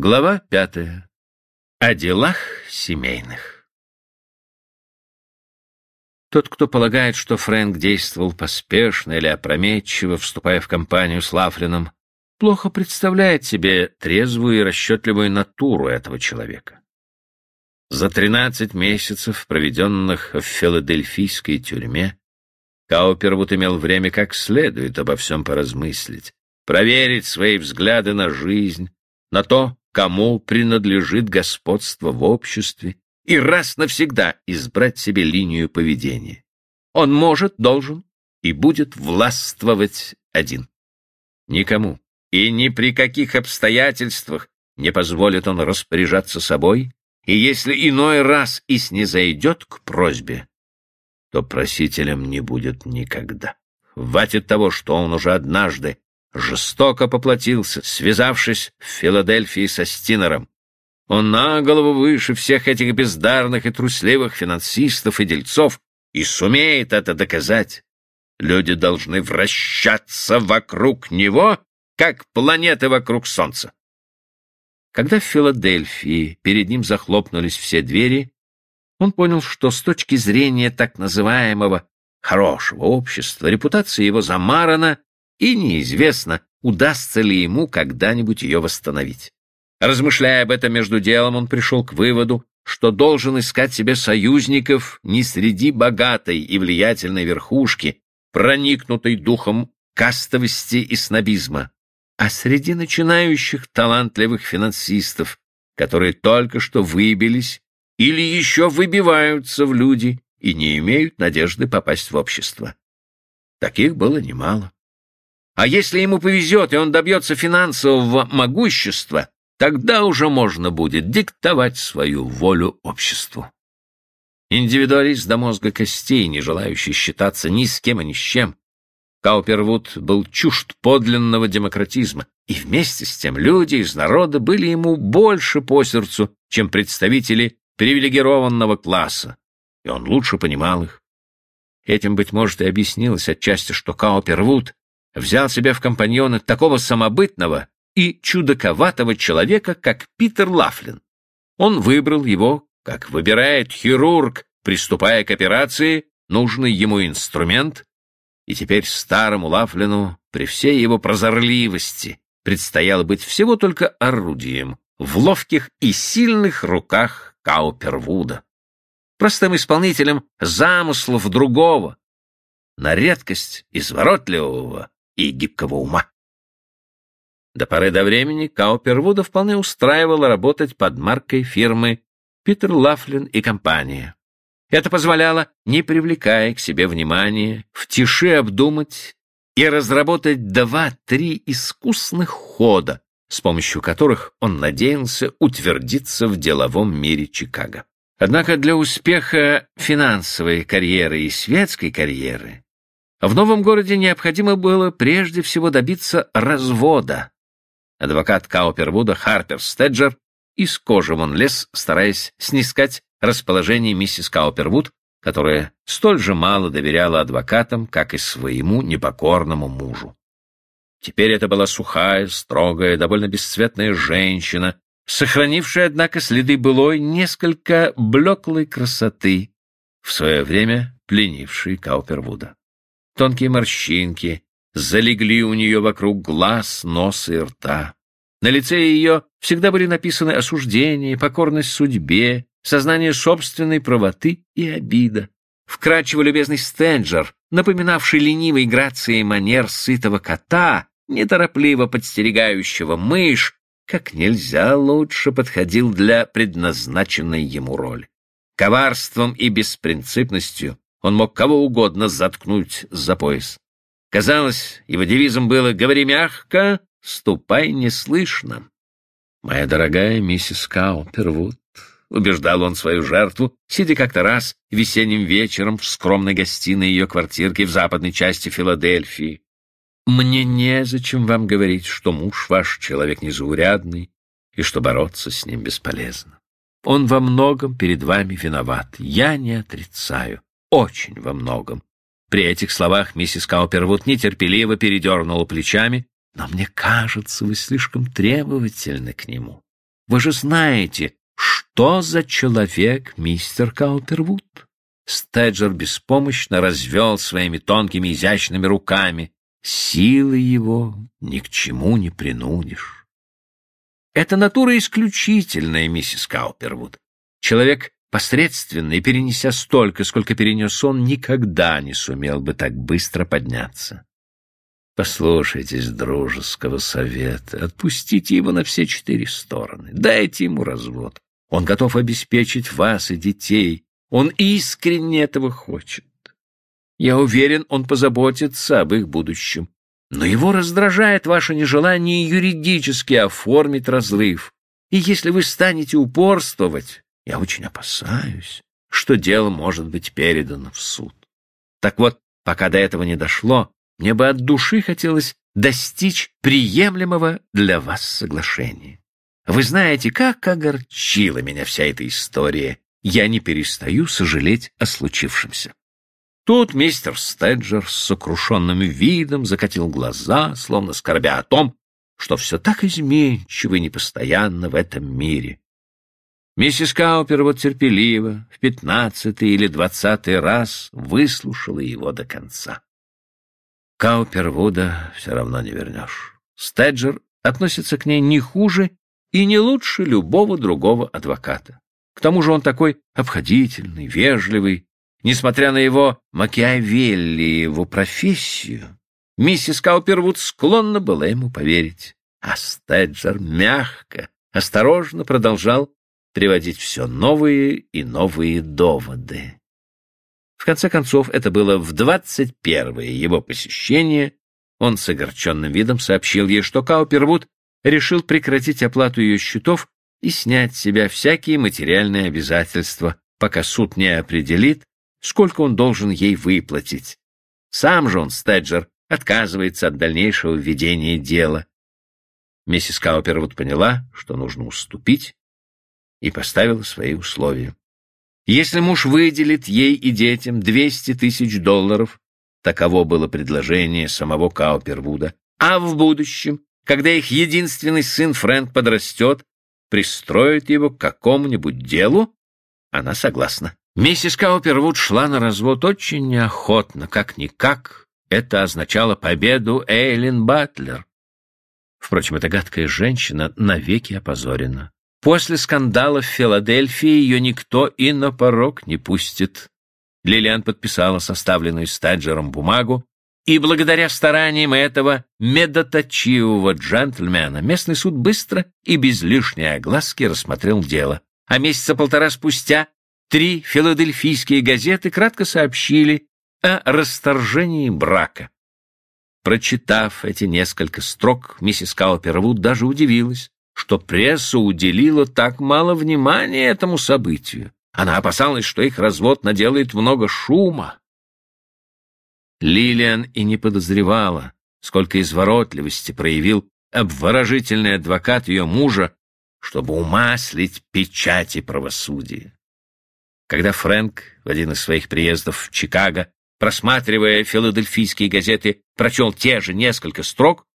Глава пятая. О делах семейных. Тот, кто полагает, что Фрэнк действовал поспешно или опрометчиво, вступая в компанию с Лафлином, плохо представляет себе трезвую и расчетливую натуру этого человека. За тринадцать месяцев, проведенных в филадельфийской тюрьме, Каупервуд имел время как следует обо всем поразмыслить, проверить свои взгляды на жизнь, на то, кому принадлежит господство в обществе, и раз навсегда избрать себе линию поведения. Он может, должен и будет властвовать один. Никому и ни при каких обстоятельствах не позволит он распоряжаться собой, и если иной раз и снизойдет к просьбе, то просителем не будет никогда. Хватит того, что он уже однажды жестоко поплатился, связавшись в Филадельфии со Стинером. Он на голову выше всех этих бездарных и трусливых финансистов и дельцов и сумеет это доказать. Люди должны вращаться вокруг него, как планеты вокруг Солнца. Когда в Филадельфии перед ним захлопнулись все двери, он понял, что с точки зрения так называемого хорошего общества репутация его замарана и неизвестно, удастся ли ему когда-нибудь ее восстановить. Размышляя об этом между делом, он пришел к выводу, что должен искать себе союзников не среди богатой и влиятельной верхушки, проникнутой духом кастовости и снобизма, а среди начинающих талантливых финансистов, которые только что выбились или еще выбиваются в люди и не имеют надежды попасть в общество. Таких было немало. А если ему повезет, и он добьется финансового могущества, тогда уже можно будет диктовать свою волю обществу. Индивидуалист до мозга костей, не желающий считаться ни с кем и ни с чем, Каупервуд был чужд подлинного демократизма, и вместе с тем люди из народа были ему больше по сердцу, чем представители привилегированного класса, и он лучше понимал их. Этим, быть может, и объяснилось отчасти, что Каупервуд взял себе в компаньоны такого самобытного и чудаковатого человека, как Питер Лафлин. Он выбрал его, как выбирает хирург, приступая к операции, нужный ему инструмент, и теперь старому Лафлину, при всей его прозорливости, предстояло быть всего только орудием в ловких и сильных руках Каупервуда, простым исполнителем замыслов другого, на редкость изворотливого и гибкого ума. До поры до времени Каупервуда вполне устраивало работать под маркой фирмы Питер Лафлин и компания. Это позволяло, не привлекая к себе внимания, в тиши обдумать и разработать два-три искусных хода, с помощью которых он надеялся утвердиться в деловом мире Чикаго. Однако для успеха финансовой карьеры и светской карьеры в новом городе необходимо было прежде всего добиться развода. Адвокат Каупервуда Харпер Стеджер из кожи вон лез, стараясь снискать расположение миссис Каупервуд, которая столь же мало доверяла адвокатам, как и своему непокорному мужу. Теперь это была сухая, строгая, довольно бесцветная женщина, сохранившая, однако, следы былой несколько блеклой красоты, в свое время пленившей Каупервуда. Тонкие морщинки залегли у нее вокруг глаз, носа и рта. На лице ее всегда были написаны осуждение, покорность судьбе, сознание собственной правоты и обида. Вкрадчиво любезный Стенджер, напоминавший ленивой грацией манер сытого кота, неторопливо подстерегающего мышь, как нельзя лучше подходил для предназначенной ему роли. Коварством и беспринципностью он мог кого угодно заткнуть за пояс. Казалось, его девизом было «Говори мягко, ступай неслышно». «Моя дорогая миссис Каупервуд», — убеждал он свою жертву, сидя как-то раз весенним вечером в скромной гостиной ее квартирки в западной части Филадельфии. «Мне незачем вам говорить, что муж ваш человек незаурядный и что бороться с ним бесполезно. Он во многом перед вами виноват, я не отрицаю очень во многом. При этих словах миссис Каупервуд нетерпеливо передернула плечами, но мне кажется, вы слишком требовательны к нему. Вы же знаете, что за человек мистер Каупервуд. Стеджер беспомощно развел своими тонкими изящными руками. Силы его ни к чему не принудишь. Это натура исключительная, миссис Каупервуд. Человек посредственный, перенеся столько, сколько перенес он, никогда не сумел бы так быстро подняться. Послушайтесь дружеского совета, отпустите его на все четыре стороны, дайте ему развод. Он готов обеспечить вас и детей, он искренне этого хочет. Я уверен, он позаботится об их будущем. Но его раздражает ваше нежелание юридически оформить разрыв. И если вы станете упорствовать, я очень опасаюсь, что дело может быть передано в суд. Так вот, пока до этого не дошло, мне бы от души хотелось достичь приемлемого для вас соглашения. Вы знаете, как огорчила меня вся эта история, я не перестаю сожалеть о случившемся. Тут мистер Стеджер с сокрушенным видом закатил глаза, словно скорбя о том, что все так изменчиво и непостоянно в этом мире. Миссис Каупер вот терпеливо, в пятнадцатый или двадцатый раз выслушала его до конца. Каупервуда все равно не вернешь. Стеджер относится к ней не хуже и не лучше любого другого адвоката. К тому же он такой обходительный, вежливый. Несмотря на его Макиавеллиеву профессию, миссис Каупервуд склонна была ему поверить. А Стеджер мягко, осторожно продолжал приводить все новые и новые доводы. В конце концов, это было в двадцать первое его посещение. Он с огорченным видом сообщил ей, что Каупервуд решил прекратить оплату ее счетов и снять с себя всякие материальные обязательства, пока суд не определит, сколько он должен ей выплатить. Сам же он, Стеджер, отказывается от дальнейшего ведения дела. Миссис Каупервуд поняла, что нужно уступить, и поставила свои условия. Если муж выделит ей и детям 200 тысяч долларов, таково было предложение самого Каупервуда, а в будущем, когда их единственный сын Фрэнк подрастет, пристроит его к какому-нибудь делу, она согласна. Миссис Каупервуд шла на развод очень неохотно, как-никак. Это означало победу Эйлин Батлер. Впрочем, эта гадкая женщина навеки опозорена. После скандала в Филадельфии ее никто и на порог не пустит. Лилиан подписала составленную Стаджером бумагу, и благодаря стараниям этого медоточивого джентльмена местный суд быстро и без лишней огласки рассмотрел дело. А месяца полтора спустя три филадельфийские газеты кратко сообщили о расторжении брака. Прочитав эти несколько строк, миссис Каупервуд даже удивилась, что пресса уделила так мало внимания этому событию. Она опасалась, что их развод наделает много шума. Лилиан и не подозревала, сколько изворотливости проявил обворожительный адвокат ее мужа, чтобы умаслить печати правосудия. Когда Фрэнк в один из своих приездов в Чикаго, просматривая филадельфийские газеты, прочел те же несколько строк,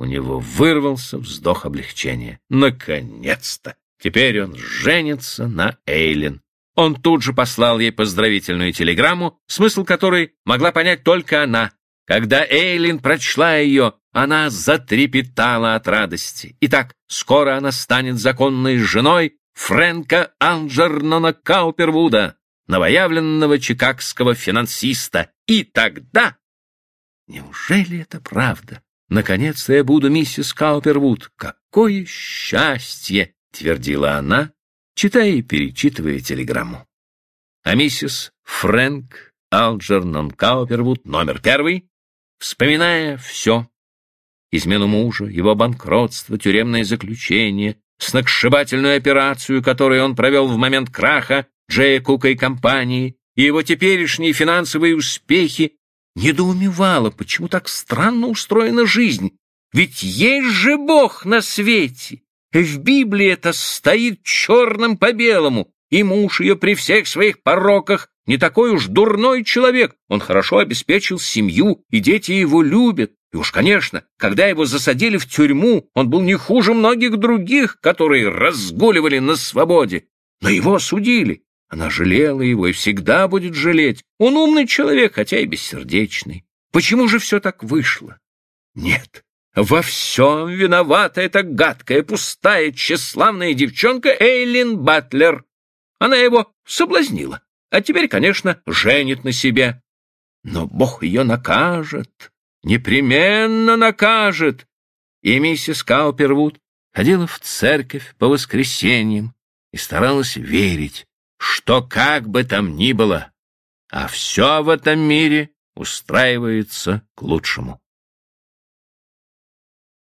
у него вырвался вздох облегчения. Наконец-то! Теперь он женится на Эйлин. Он тут же послал ей поздравительную телеграмму, смысл которой могла понять только она. Когда Эйлин прочла ее, она затрепетала от радости. Итак, скоро она станет законной женой Фрэнка Анджернона Каупервуда, новоявленного чикагского финансиста. И тогда... Неужели это правда? Наконец-то я буду миссис Каупервуд. Какое счастье! — твердила она, читая и перечитывая телеграмму. А миссис Фрэнк Алджернон Каупервуд, номер первый, вспоминая все, измену мужа, его банкротство, тюремное заключение, сногсшибательную операцию, которую он провел в момент краха Джея Кука и компании, и его теперешние финансовые успехи, недоумевала, почему так странно устроена жизнь. Ведь есть же Бог на свете. В Библии это стоит черным по белому, и муж ее при всех своих пороках не такой уж дурной человек. Он хорошо обеспечил семью, и дети его любят. И уж, конечно, когда его засадили в тюрьму, он был не хуже многих других, которые разгуливали на свободе. Но его осудили. Она жалела его и всегда будет жалеть. Он умный человек, хотя и бессердечный. Почему же все так вышло? Нет, во всем виновата эта гадкая, пустая, тщеславная девчонка Эйлин Батлер. Она его соблазнила, а теперь, конечно, женит на себе. Но Бог ее накажет, непременно накажет. И миссис Каупервуд ходила в церковь по воскресеньям и старалась верить, что как бы там ни было, а все в этом мире устраивается к лучшему.